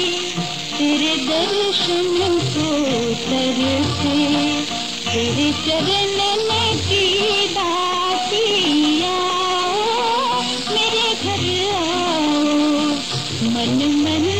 तेरे दर्शन को तरसे तेरे चरण में की दातिया मेरे घर आओ मन मन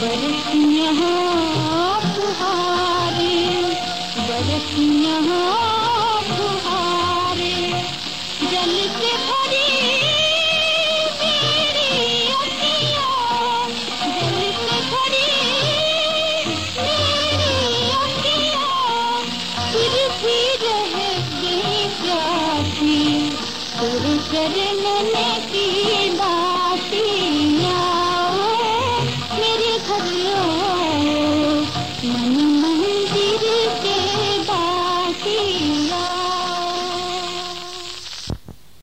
बरस यहाँ फुहारें, बरस यहाँ फुहारें, जल से भरी फिर भी रह गई प्यासी, चरण की